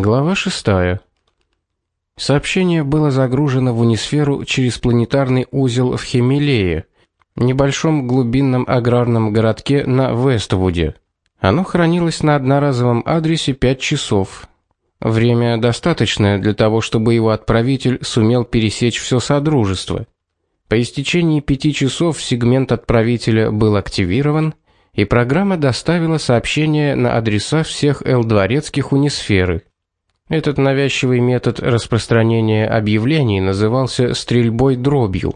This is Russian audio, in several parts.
Глава 6. Сообщение было загружено в унисферу через планетарный узел в Хемилее, небольшом глубинном аграрном городке на Вествуде. Оно хранилось на одноразовом адресе 5 часов. Время достаточное для того, чтобы его отправитель сумел пересечь все содружество. По истечении пяти часов сегмент отправителя был активирован, и программа доставила сообщение на адреса всех Л-дворецких унисферы. Этот навязчивый метод распространения объявлений назывался стрельбой дробью.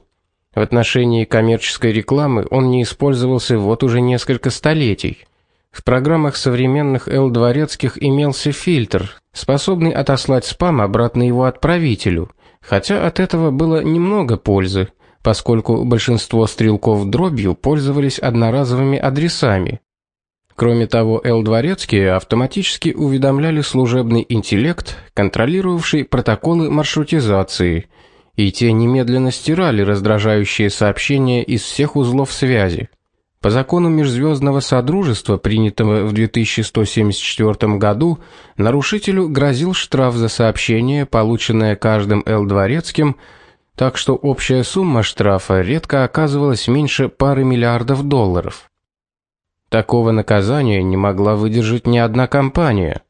В отношении коммерческой рекламы он не использовался вот уже несколько столетий. В программах современных Л-дворецких имелся фильтр, способный отослать спам обратно его отправителю, хотя от этого было немного пользы, поскольку большинство стрелков дробью пользовались одноразовыми адресами. Кроме того, Л-дворецкие автоматически уведомляли служебный интеллект, контролировавший протоколы маршрутизации, и те немедленно стирали раздражающие сообщения из всех узлов связи. По закону межзвездного содружества, принятого в 2174 году, нарушителю грозил штраф за сообщение, полученное каждым Л-дворецким, так что общая сумма штрафа редко оказывалась меньше пары миллиардов долларов. Такого наказания не могла выдержать ни одна компания.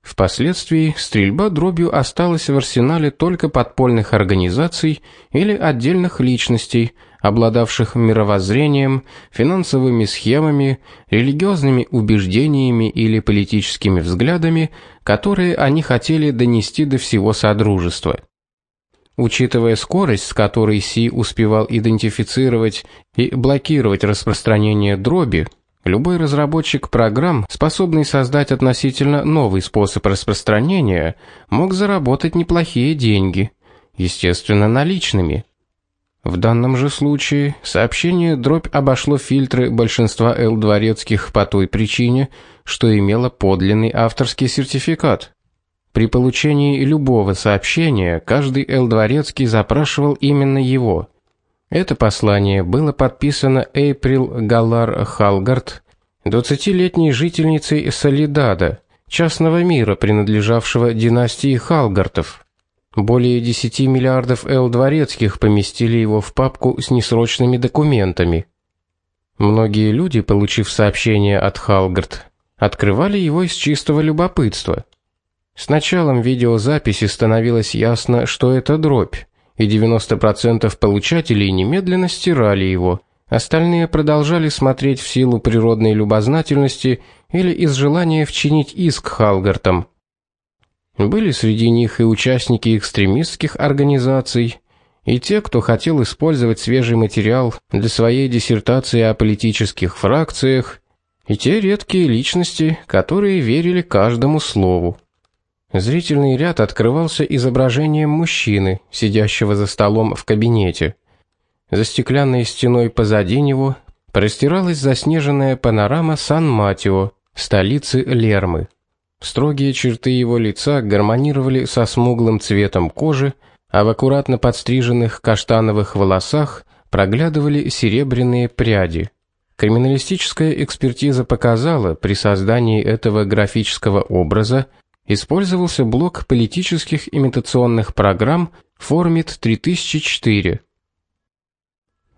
Впоследствии стрельба дробью осталась в арсенале только подпольных организаций или отдельных личностей, обладавших мировоззрением, финансовыми схемами, религиозными убеждениями или политическими взглядами, которые они хотели донести до всего содружества. Учитывая скорость, с которой Си успевал идентифицировать и блокировать распространение дроби, Любой разработчик программ, способный создать относительно новый способ распространения, мог заработать неплохие деньги, естественно, наличными. В данном же случае сообщение дробь обошло фильтры большинства Л-дворецких по той причине, что имело подлинный авторский сертификат. При получении любого сообщения каждый Л-дворецкий запрашивал именно его – это послание было подписано Эйприл Галар Халгард, 20-летней жительницей Солидада, частного мира, принадлежавшего династии Халгартов. Более 10 миллиардов эл дворецких поместили его в папку с несрочными документами. Многие люди, получив сообщение от Халгард, открывали его из чистого любопытства. С началом видеозаписи становилось ясно, что это дробь и 90% получателей немедленно стирали его. Остальные продолжали смотреть в силу природной любознательности или из желания вчинить иск Халгартам. Были среди них и участники экстремистских организаций, и те, кто хотел использовать свежий материал для своей диссертации о политических фракциях, и те редкие личности, которые верили каждому слову. Зрительный ряд открывался изображением мужчины, сидящего за столом в кабинете. За стеклянной стеной позади него простиралась заснеженная панорама Сан-Матео, столицы Лермы. Строгие черты его лица гармонировали со смуглым цветом кожи, а в аккуратно подстриженных каштановых волосах проглядывали серебряные пряди. Криминалистическая экспертиза показала при создании этого графического образа использовался блок политических имитационных программ Formit 3004.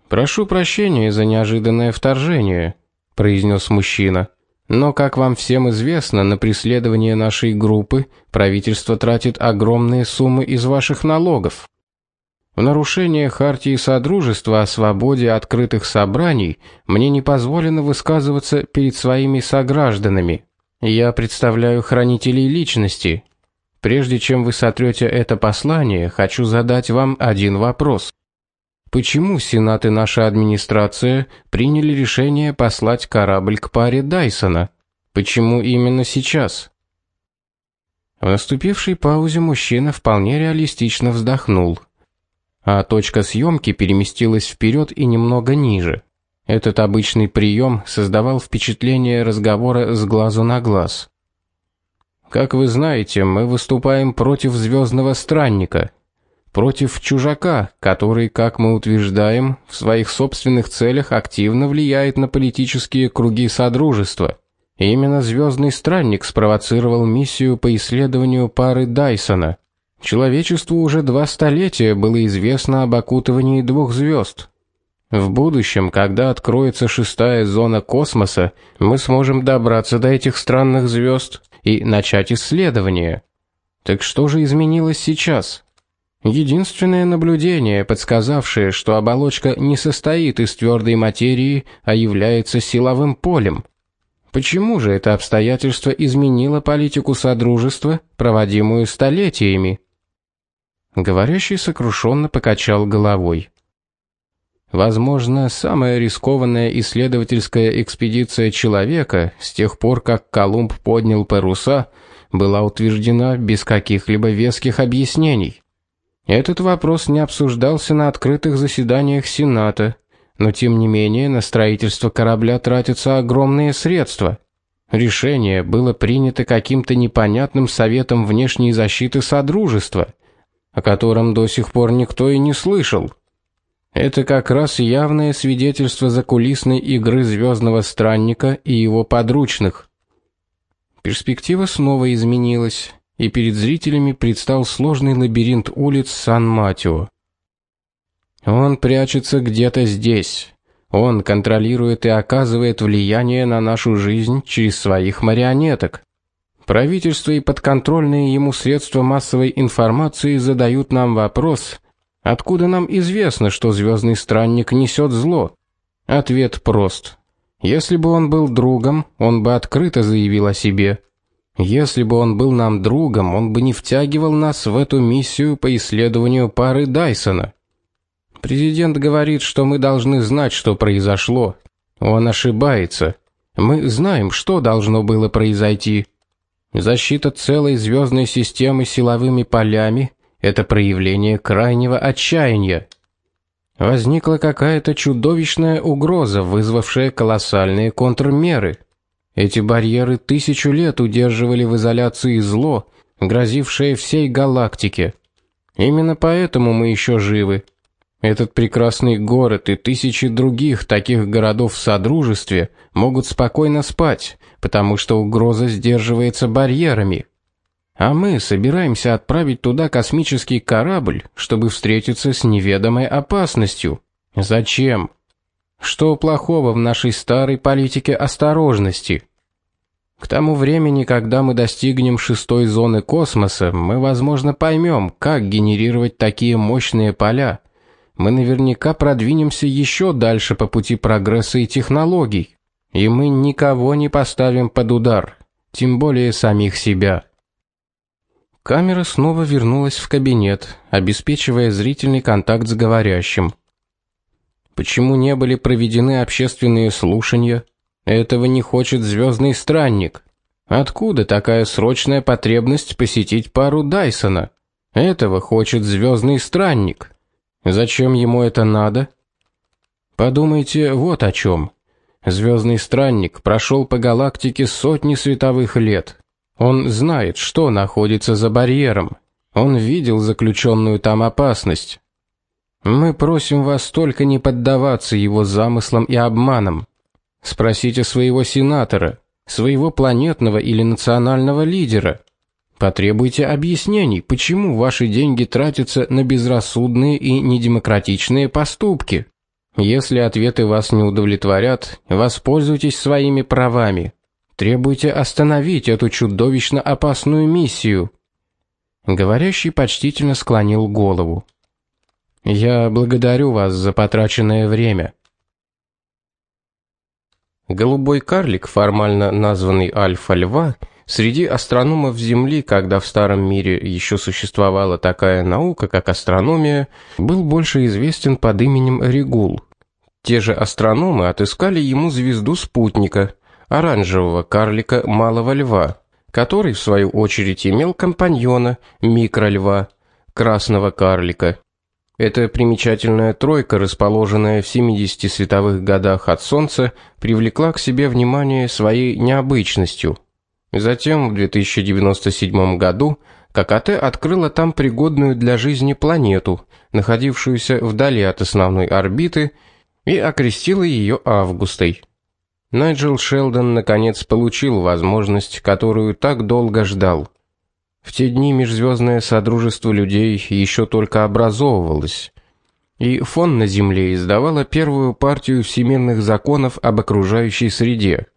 Прошу прощения за неожиданное вторжение, произнес мужчина. Но, как вам всем известно, на преследование нашей группы правительство тратит огромные суммы из ваших налогов. В нарушение хартии содружества о свободе открытых собраний мне не позволено высказываться перед своими согражданами. Я представляю хранителей личности. Прежде чем вы сотрете это послание, хочу задать вам один вопрос. Почему Сенат и наша администрация приняли решение послать корабль к паре Дайсона? Почему именно сейчас? В наступившей паузе мужчина вполне реалистично вздохнул, а точка съемки переместилась вперед и немного ниже. Этот обычный прием создавал впечатление разговора с глазу на глаз. Как вы знаете, мы выступаем против звездного странника, против чужака, который, как мы утверждаем, в своих собственных целях активно влияет на политические круги содружества. Именно звездный странник спровоцировал миссию по исследованию пары Дайсона. Человечеству уже два столетия было известно об окутывании двух звезд. В будущем, когда откроется шестая зона космоса, мы сможем добраться до этих странных звезд и начать исследование. Так что же изменилось сейчас? Единственное наблюдение, подсказавшее, что оболочка не состоит из твердой материи, а является силовым полем. Почему же это обстоятельство изменило политику содружества, проводимую столетиями? Говорящий сокрушенно покачал головой. Возможно, самая рискованная исследовательская экспедиция человека с тех пор, как Колумб поднял паруса, была утверждена без каких-либо веских объяснений. Этот вопрос не обсуждался на открытых заседаниях Сената, но тем не менее на строительство корабля тратятся огромные средства. Решение было принято каким-то непонятным советом внешней защиты содружества, о котором до сих пор никто и не слышал. Это как раз явное свидетельство закулисной игры звездного странника и его подручных. Перспектива снова изменилась, и перед зрителями предстал сложный лабиринт улиц Сан-Матео. Он прячется где-то здесь. Он контролирует и оказывает влияние на нашу жизнь через своих марионеток. Правительство и подконтрольные ему средства массовой информации задают нам вопрос: откуда нам известно, что звездный странник несет зло? Ответ прост. Если бы он был другом, он бы открыто заявил о себе. Если бы он был нам другом, он бы не втягивал нас в эту миссию по исследованию пары Дайсона. Президент говорит, что мы должны знать, что произошло. Он ошибается. Мы знаем, что должно было произойти. Защита целой звездной системы силовыми полями это проявление крайнего отчаяния. Возникла какая-то чудовищная угроза, вызвавшая колоссальные контрмеры. Эти барьеры тысячу лет удерживали в изоляции зло, грозившее всей галактике. Именно поэтому мы еще живы. Этот прекрасный город и тысячи других таких городов в содружестве могут спокойно спать, потому что угроза сдерживается барьерами. А мы собираемся отправить туда космический корабль, чтобы встретиться с неведомой опасностью. Зачем? Что плохого в нашей старой политике осторожности? К тому времени, когда мы достигнем шестой зоны космоса, мы, возможно, поймем, как генерировать такие мощные поля мы наверняка продвинемся еще дальше по пути прогресса и технологий, и мы никого не поставим под удар, тем более самих себя. Камера снова вернулась в кабинет, обеспечивая зрительный контакт с говорящим. Почему не были проведены общественные слушания? Этого не хочет звездный странник. Откуда такая срочная потребность посетить пару Дайсона? Этого хочет звездный странник. Зачем ему это надо? Подумайте вот о чем. Звездный странник прошел по галактике сотни световых лет. Он знает, что находится за барьером. Он видел заключенную там опасность. Мы просим вас только не поддаваться его замыслам и обманам. Спросите своего сенатора, своего планетного или национального лидера. Потребуйте объяснений, почему ваши деньги тратятся на безрассудные и недемократичные поступки. Если ответы вас не удовлетворят, воспользуйтесь своими правами. Требуйте остановить эту чудовищно опасную миссию. Говорящий почтительно склонил голову. Я благодарю вас за потраченное время. Голубой карлик, формально названный Альфа-льва, Среди астрономов Земли, когда в старом мире еще существовала такая наука, как астрономия, был больше известен под именем Регул. Те же астрономы отыскали ему звезду спутника, оранжевого карлика малого льва, который в свою очередь имел компаньона микрольва, красного карлика. Эта примечательная тройка, расположенная в 70 световых годах от солнца, привлекла к себе внимание своей необычностью. Затем в 2097 году ККТ открыла там пригодную для жизни планету, находившуюся вдали от основной орбиты, и окрестила ее Августой. Найджел Шелдон наконец получил возможность, которую так долго ждал. В те дни межзвездное содружество людей еще только образовывалось, и фон на Земле издавало первую партию всемирных законов об окружающей среде.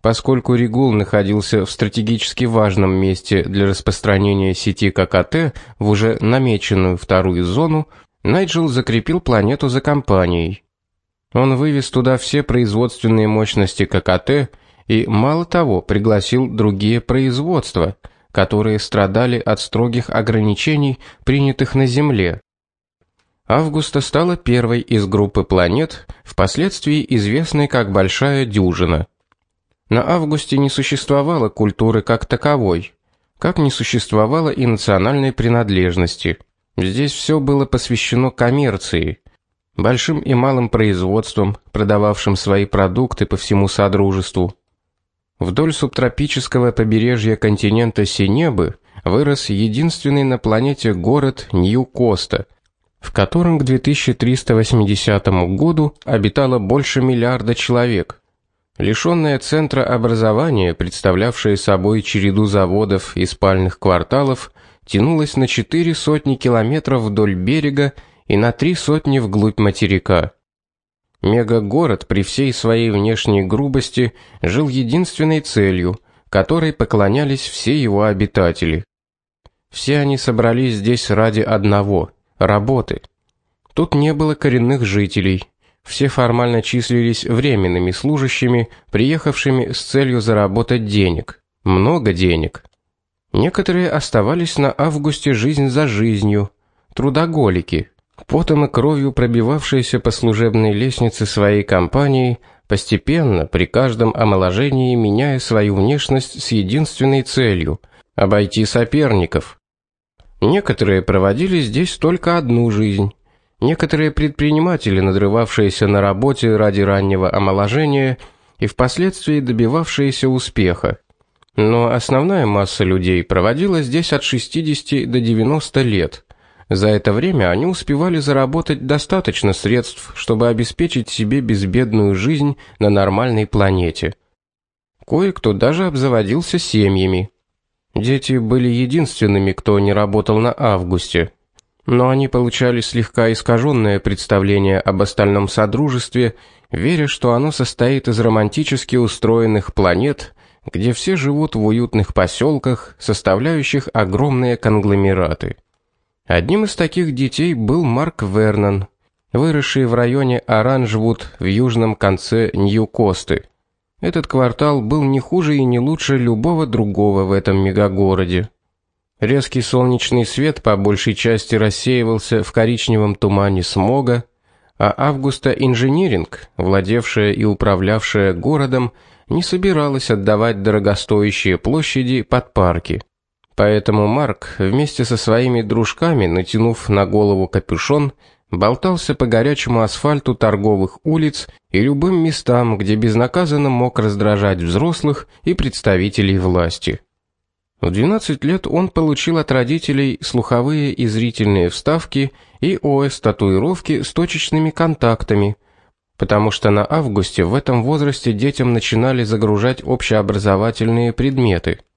Поскольку Регул находился в стратегически важном месте для распространения сети ККТ в уже намеченную вторую зону, Найджел закрепил планету за компанией. Он вывез туда все производственные мощности ККТ и мало того, пригласил другие производства, которые страдали от строгих ограничений, принятых на Земле. Августа стала первой из группы планет, впоследствии известной как Большая дюжина. На Августе не существовало культуры как таковой, как не существовало и национальной принадлежности. Здесь все было посвящено коммерции, большим и малым производствам, продававшим свои продукты по всему содружеству. Вдоль субтропического побережья континента Синебы вырос единственный на планете город Нью-Коста, в котором к 2380 году обитало больше миллиарда человек. Лишённое центра образования, представлявшее собой череду заводов и спальных кварталов, тянулось на четыре сотни километров вдоль берега и на три сотни вглубь материка. Мегагород при всей своей внешней грубости жил единственной целью, которой поклонялись все его обитатели. Все они собрались здесь ради одного работы. Тут не было коренных жителей. Все формально числились временными служащими, приехавшими с целью заработать денег, много денег. Некоторые оставались на августе жизнь за жизнью, трудоголики, потом и кровью пробивавшиеся по служебной лестнице своей компании, постепенно при каждом омоложении меняя свою внешность с единственной целью обойти соперников. Некоторые проводили здесь только одну жизнь. Некоторые предприниматели, надрывавшиеся на работе ради раннего омоложения и впоследствии добивавшиеся успеха. Но основная масса людей проводила здесь от 60 до 90 лет. За это время они успевали заработать достаточно средств, чтобы обеспечить себе безбедную жизнь на нормальной планете. Кое-кто даже обзаводился семьями. Дети были единственными, кто не работал на августе. Но они получали слегка искаженное представление об остальном содружестве, веря, что оно состоит из романтически устроенных планет, где все живут в уютных поселках, составляющих огромные конгломераты. Одним из таких детей был Марк Вернон, выросший в районе Оранжвуд в южном конце Нью-Косты. Этот квартал был не хуже и не лучше любого другого в этом мегагороде. Резкий солнечный свет по большей части рассеивался в коричневом тумане смога, а Августа Инжиниринг, владевшая и управлявшая городом, не собиралась отдавать дорогостоящие площади под парки. Поэтому Марк вместе со своими дружками, натянув на голову капюшон, болтался по горячему асфальту торговых улиц и любым местам, где безнаказанно мог раздражать взрослых и представителей власти. В 12 лет он получил от родителей слуховые и зрительные вставки и ОС-татуировки с точечными контактами, потому что на августе в этом возрасте детям начинали загружать общеобразовательные предметы –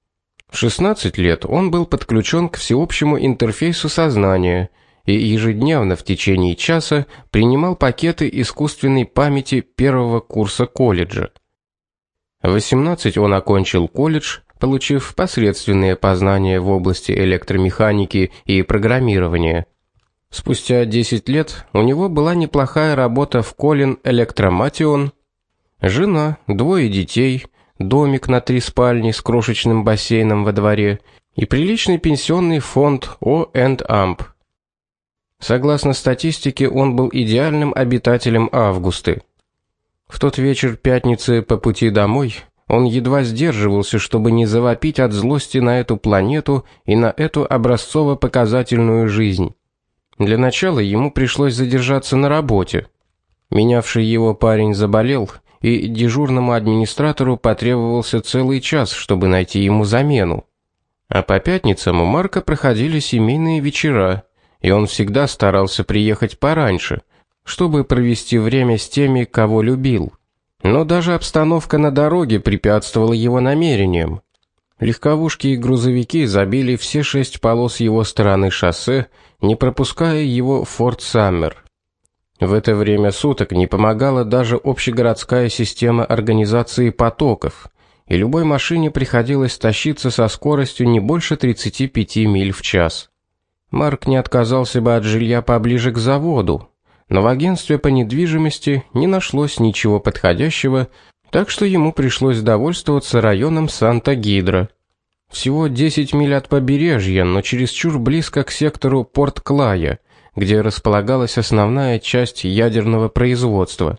в 16 лет он был подключен к всеобщему интерфейсу сознания и ежедневно в течение часа принимал пакеты искусственной памяти первого курса колледжа. В 18 он окончил колледж, получив посредственные познания в области электромеханики и программирования. Спустя 10 лет у него была неплохая работа в Колин Электроматион, жена, двое детей, домик на три спальни с крошечным бассейном во дворе и приличный пенсионный фонд О&Амп. Согласно статистике, он был идеальным обитателем Августы. В тот вечер пятницы по пути домой он едва сдерживался, чтобы не завопить от злости на эту планету и на эту образцово-показательную жизнь. Для начала ему пришлось задержаться на работе. Менявший его парень заболел, и дежурному администратору потребовался целый час, чтобы найти ему замену. А по пятницам у Марка проходили семейные вечера, и он всегда старался приехать пораньше, чтобы провести время с теми, кого любил. Но даже обстановка на дороге препятствовала его намерениям. Легковушки и грузовики забили все шесть полос его стороны шоссе, не пропуская его в Форт Саммер. В это время суток не помогала даже общегородская система организации потоков, и любой машине приходилось тащиться со скоростью не больше 35 миль в час. Марк не отказался бы от жилья поближе к заводу, но в агентстве по недвижимости не нашлось ничего подходящего, так что ему пришлось довольствоваться районом Санта-Гидро. Всего 10 миль от побережья, но чересчур близко к сектору Порт-Клая, где располагалась основная часть ядерного производства.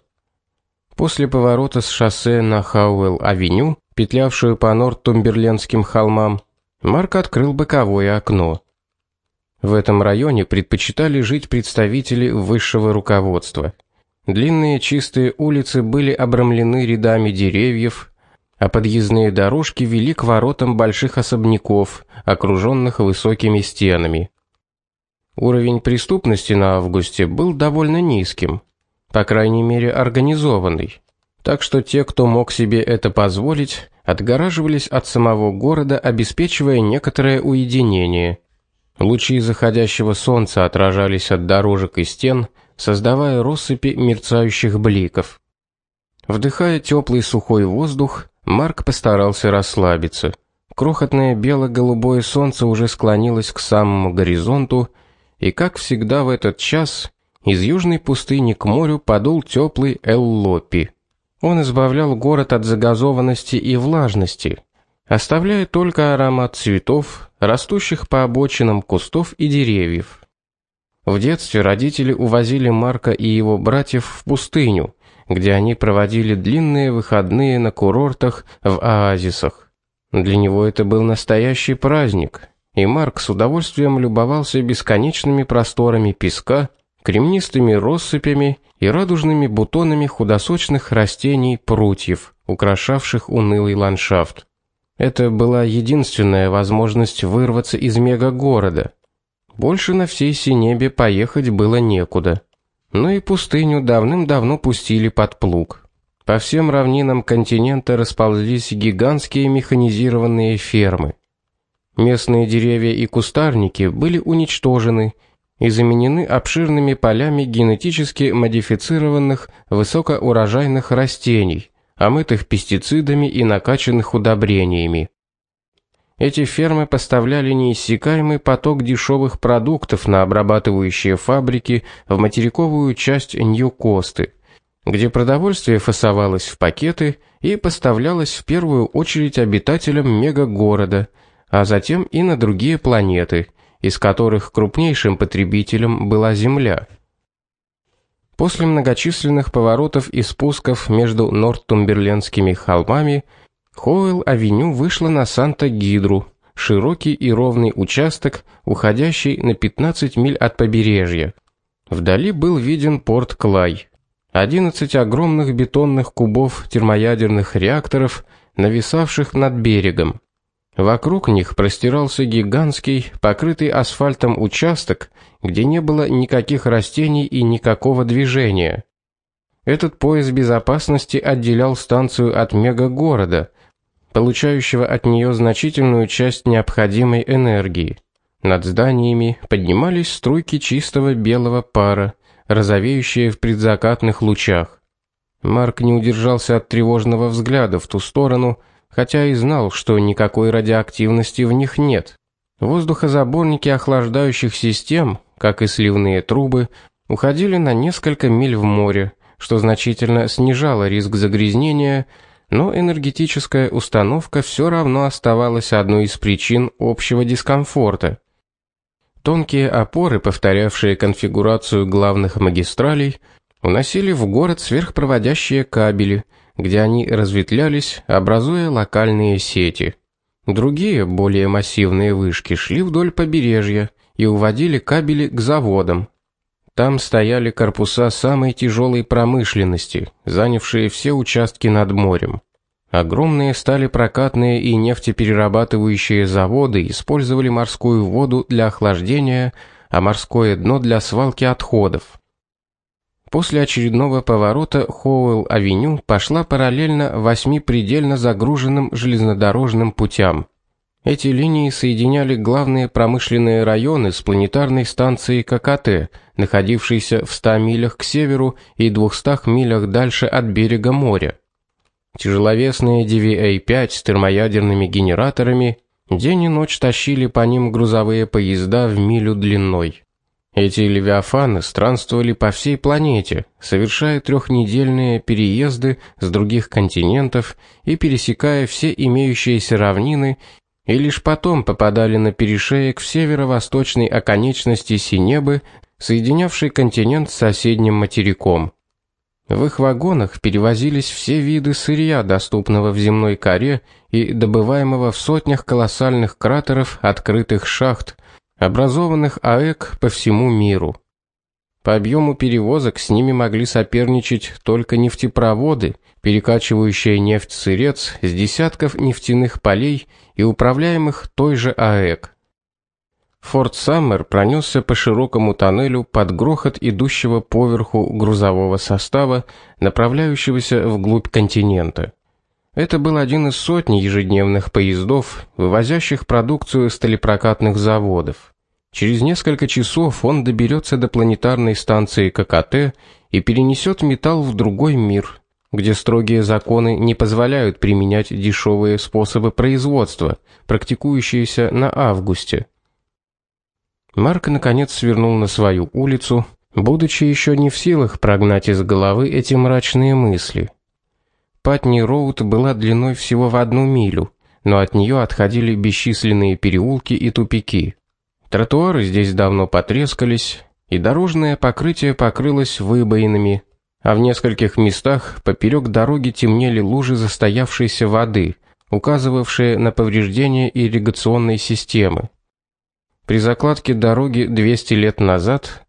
После поворота с шоссе на Хауэлл-авеню, петлявшую по Нортумберлендским холмам, Марк открыл боковое окно. В этом районе предпочитали жить представители высшего руководства. Длинные чистые улицы были обрамлены рядами деревьев, а подъездные дорожки вели к воротам больших особняков, окруженных высокими стенами. Уровень преступности на августе был довольно низким, по крайней мере, организованный. Так что те, кто мог себе это позволить, отгораживались от самого города, обеспечивая некоторое уединение. Лучи заходящего солнца отражались от дорожек и стен, создавая россыпи мерцающих бликов. Вдыхая теплый сухой воздух, Марк постарался расслабиться. Крохотное бело-голубое солнце уже склонилось к самому горизонту, и как всегда в этот час из южной пустыни к морю подул теплый эллопи. Он избавлял город от загазованности и влажности, оставляя только аромат цветов, растущих по обочинам кустов и деревьев. В детстве родители увозили Марка и его братьев в пустыню, где они проводили длинные выходные на курортах в оазисах. Для него это был настоящий праздник, и Марк с удовольствием любовался бесконечными просторами песка, кремнистыми россыпями и радужными бутонами худосочных растений прутьев, украшавших унылый ландшафт. Это была единственная возможность вырваться из мегагорода. Больше на всей Синебе поехать было некуда. Но и пустыню давным-давно пустили под плуг. По всем равнинам континента расползлись гигантские механизированные фермы. Местные деревья и кустарники были уничтожены и заменены обширными полями генетически модифицированных высокоурожайных растений, омытых пестицидами и накачанных удобрениями. Эти фермы поставляли неиссякаемый поток дешевых продуктов на обрабатывающие фабрики в материковую часть Нью-Косты, где продовольствие фасовалось в пакеты и поставлялось в первую очередь обитателям мегагорода, а затем и на другие планеты, из которых крупнейшим потребителем была Земля. После многочисленных поворотов и спусков между Нортумберлендскими холмами Хоуэлл-авеню вышла на Санта-Гидру, широкий и ровный участок, уходящий на 15 миль от побережья. Вдали был виден порт Клай. 11 огромных бетонных кубов термоядерных реакторов, нависавших над берегом. Вокруг них простирался гигантский, покрытый асфальтом участок, где не было никаких растений и никакого движения. Этот пояс безопасности отделял станцию от мегагорода, получающего от нее значительную часть необходимой энергии. Над зданиями поднимались струйки чистого белого пара, розовеющие в предзакатных лучах. Марк не удержался от тревожного взгляда в ту сторону, хотя и знал, что никакой радиоактивности в них нет. Воздухозаборники охлаждающих систем, как и сливные трубы, уходили на несколько миль в море, что значительно снижало риск загрязнения, но энергетическая установка все равно оставалась одной из причин общего дискомфорта. Тонкие опоры, повторявшие конфигурацию главных магистралей, уносили в город сверхпроводящие кабели, где они разветвлялись, образуя локальные сети. Другие, более массивные вышки шли вдоль побережья и уводили кабели к заводам. Там стояли корпуса самой тяжелой промышленности, занявшие все участки над морем. Огромные сталепрокатные и нефтеперерабатывающие заводы использовали морскую воду для охлаждения, а морское дно для свалки отходов. После очередного поворота Хоуэлл-авеню пошла параллельно восьми предельно загруженным железнодорожным путям. Эти линии соединяли главные промышленные районы с планетарной станцией ККТ, находившейся в 100 милях к северу и 200 милях дальше от берега моря. Тяжеловесные DVA-5 с термоядерными генераторами день и ночь тащили по ним грузовые поезда в милю длиной. Эти левиафаны странствовали по всей планете, совершая трехнедельные переезды с других континентов и пересекая все имеющиеся равнины, и лишь потом попадали на перешеек в северо-восточной оконечности Синебы, соединявшей континент с соседним материком. В их вагонах перевозились все виды сырья, доступного в земной коре и добываемого в сотнях колоссальных кратеров открытых шахт, образованных АЭК по всему миру. По объему перевозок с ними могли соперничать только нефтепроводы, перекачивающие нефть-сырец с десятков нефтяных полей и управляемых той же АЭК. Форт Саммер пронесся по широкому тоннелю под грохот идущего поверху грузового состава, направляющегося вглубь континента. Это был один из сотни ежедневных поездов, вывозящих продукцию сталепрокатных заводов. Через несколько часов он доберется до планетарной станции ККТ и перенесет металл в другой мир, где строгие законы не позволяют применять дешевые способы производства, практикующиеся на августе. Марк наконец свернул на свою улицу, будучи еще не в силах прогнать из головы эти мрачные мысли. Патни-роуд была длиной всего в одну милю, но от нее отходили бесчисленные переулки и тупики. Тротуары здесь давно потрескались, и дорожное покрытие покрылось выбоинами, а в нескольких местах поперек дороги темнели лужи застоявшейся воды, указывавшие на повреждение ирригационной системы. При закладке дороги 200 лет назад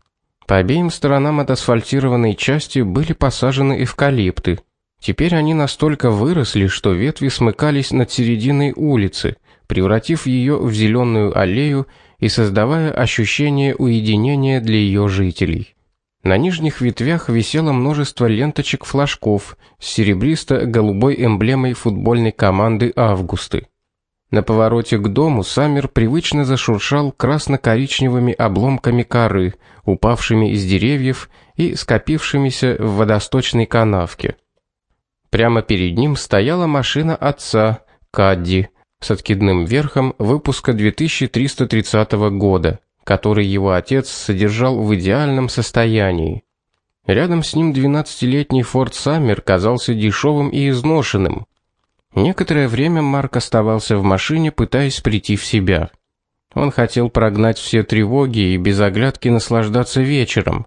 по обеим сторонам от асфальтированной части были посажены эвкалипты, Теперь они настолько выросли, что ветви смыкались над серединой улицы, превратив ее в зеленую аллею и создавая ощущение уединения для ее жителей. На нижних ветвях висело множество ленточек-флажков с серебристо-голубой эмблемой футбольной команды Августы. На повороте к дому Саммер привычно зашуршал красно-коричневыми обломками коры, упавшими из деревьев и скопившимися в водосточной канавке. Прямо перед ним стояла машина отца, Кадди, с откидным верхом выпуска 2330 года, который его отец содержал в идеальном состоянии. Рядом с ним 12-летний Ford Summer казался дешевым и изношенным. Некоторое время Марк оставался в машине, пытаясь прийти в себя. Он хотел прогнать все тревоги и без оглядки наслаждаться вечером.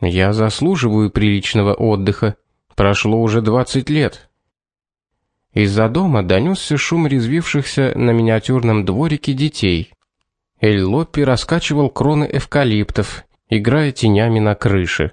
Я заслуживаю приличного отдыха, Прошло уже 20 лет. Из-за дома донесся шум резвившихся на миниатюрном дворике детей. Эль Лоппи раскачивал кроны эвкалиптов, играя тенями на крыше.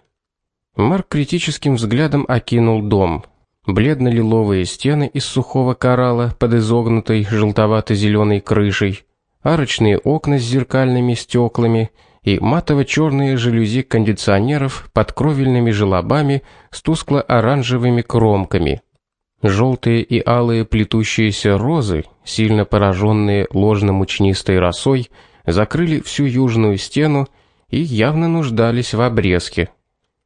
Марк критическим взглядом окинул дом. Бледно-лиловые стены из сухого коралла под изогнутой желтовато зеленой крышей, арочные окна с зеркальными стеклами и матово черные жалюзи кондиционеров под кровельными желобами с тускло-оранжевыми кромками. Желтые и алые плетущиеся розы, сильно пораженные ложно-мучнистой росой, закрыли всю южную стену и явно нуждались в обрезке.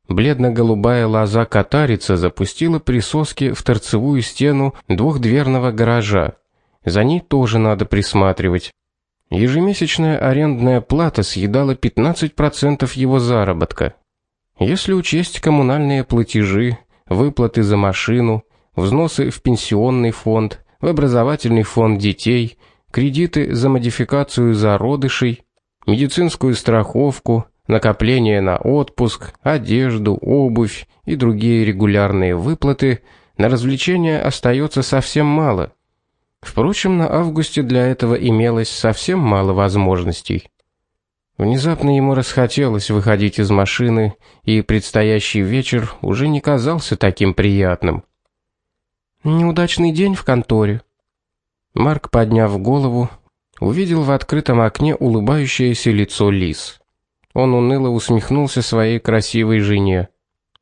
Бледно-голубая лоза катарица запустила присоски в торцевую стену двухдверного гаража. За ней тоже надо присматривать. Ежемесячная арендная плата съедала 15% его заработка. Если учесть коммунальные платежи, выплаты за машину, взносы в пенсионный фонд, в образовательный фонд детей, кредиты за модификацию зародышей, медицинскую страховку, накопление на отпуск, одежду, обувь и другие регулярные выплаты, на развлечения остается совсем мало – Впрочем, на августе для этого имелось совсем мало возможностей. Внезапно ему расхотелось выходить из машины, и предстоящий вечер уже не казался таким приятным. Неудачный день в конторе. Марк, подняв голову, увидел в открытом окне улыбающееся лицо Лиз. Он уныло усмехнулся своей красивой жене.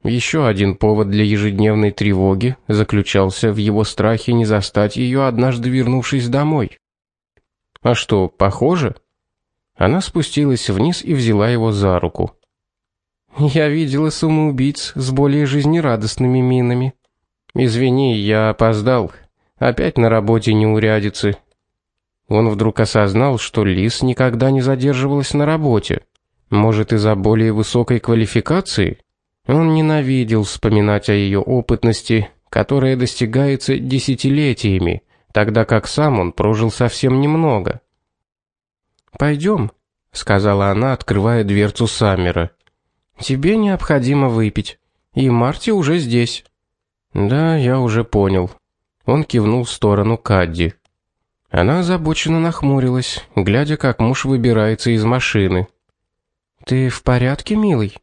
Еще один повод для ежедневной тревоги заключался в его страхе не застать ее однажды вернувшись домой. А что, похоже? Она спустилась вниз и взяла его за руку. Я видела самоубийц с более жизнерадостными минами. Извини, я опоздал. Опять на работе неурядицы. Он вдруг осознал, что Лис никогда не задерживалась на работе. Может, из-за более высокой квалификации? Он ненавидел вспоминать о ее опытности, которая достигается десятилетиями, тогда как сам он прожил совсем немного. Пойдем, сказала она, открывая дверцу Саммера. Тебе необходимо выпить, и Марти уже здесь. Да, я уже понял. Он кивнул в сторону Кадди. Она озабоченно нахмурилась, глядя, как муж выбирается из машины. Ты в порядке, милый?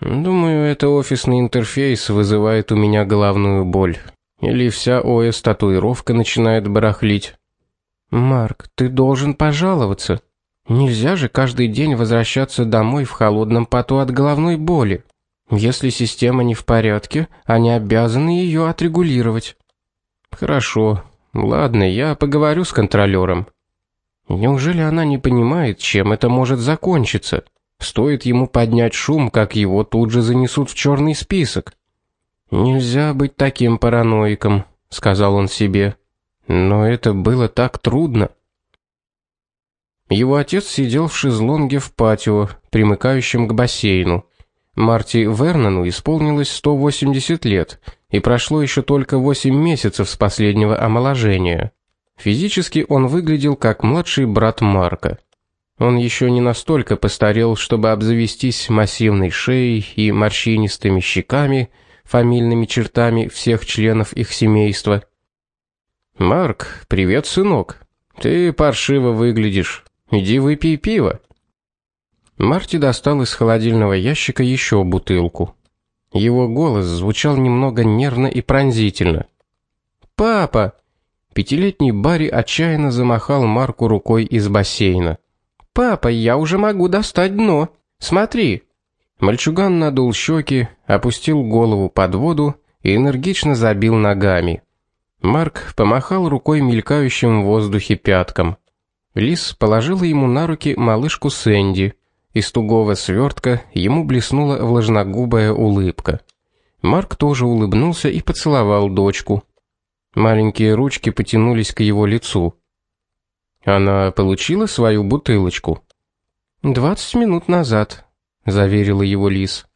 Думаю, это офисный интерфейс вызывает у меня головную боль. Или вся ОС татуировка начинает барахлить. Марк, ты должен пожаловаться. Нельзя же каждый день возвращаться домой в холодном поту от головной боли. Если система не в порядке, они обязаны ее отрегулировать. Хорошо. Ладно, я поговорю с контролером. Неужели она не понимает, чем это может закончиться? Стоит ему поднять шум, как его тут же занесут в черный список. Нельзя быть таким параноиком, сказал он себе. Но это было так трудно. Его отец сидел в шезлонге в патио, примыкающем к бассейну. Марти Вернону исполнилось 180 лет, и прошло еще только 8 месяцев с последнего омоложения. Физически он выглядел как младший брат Марка. Он еще не настолько постарел, чтобы обзавестись массивной шеей и морщинистыми щеками, фамильными чертами всех членов их семейства. Марк, привет, сынок. Ты паршиво выглядишь. Иди выпей пиво. Марти достал из холодильного ящика еще бутылку. Его голос звучал немного нервно и пронзительно. Папа, пятилетний Барри отчаянно замахал Марку рукой из бассейна. Папа, я уже могу достать дно. Смотри. Мальчуган надул щеки, опустил голову под воду и энергично забил ногами. Марк помахал рукой мелькающим в воздухе пяткам. Лис положила ему на руки малышку Сэнди. Из тугого свертка ему блеснула влажногубая улыбка. Марк тоже улыбнулся и поцеловал дочку. Маленькие ручки потянулись к его лицу. Она получила свою бутылочку. «Двадцать минут назад», заверила его Лис.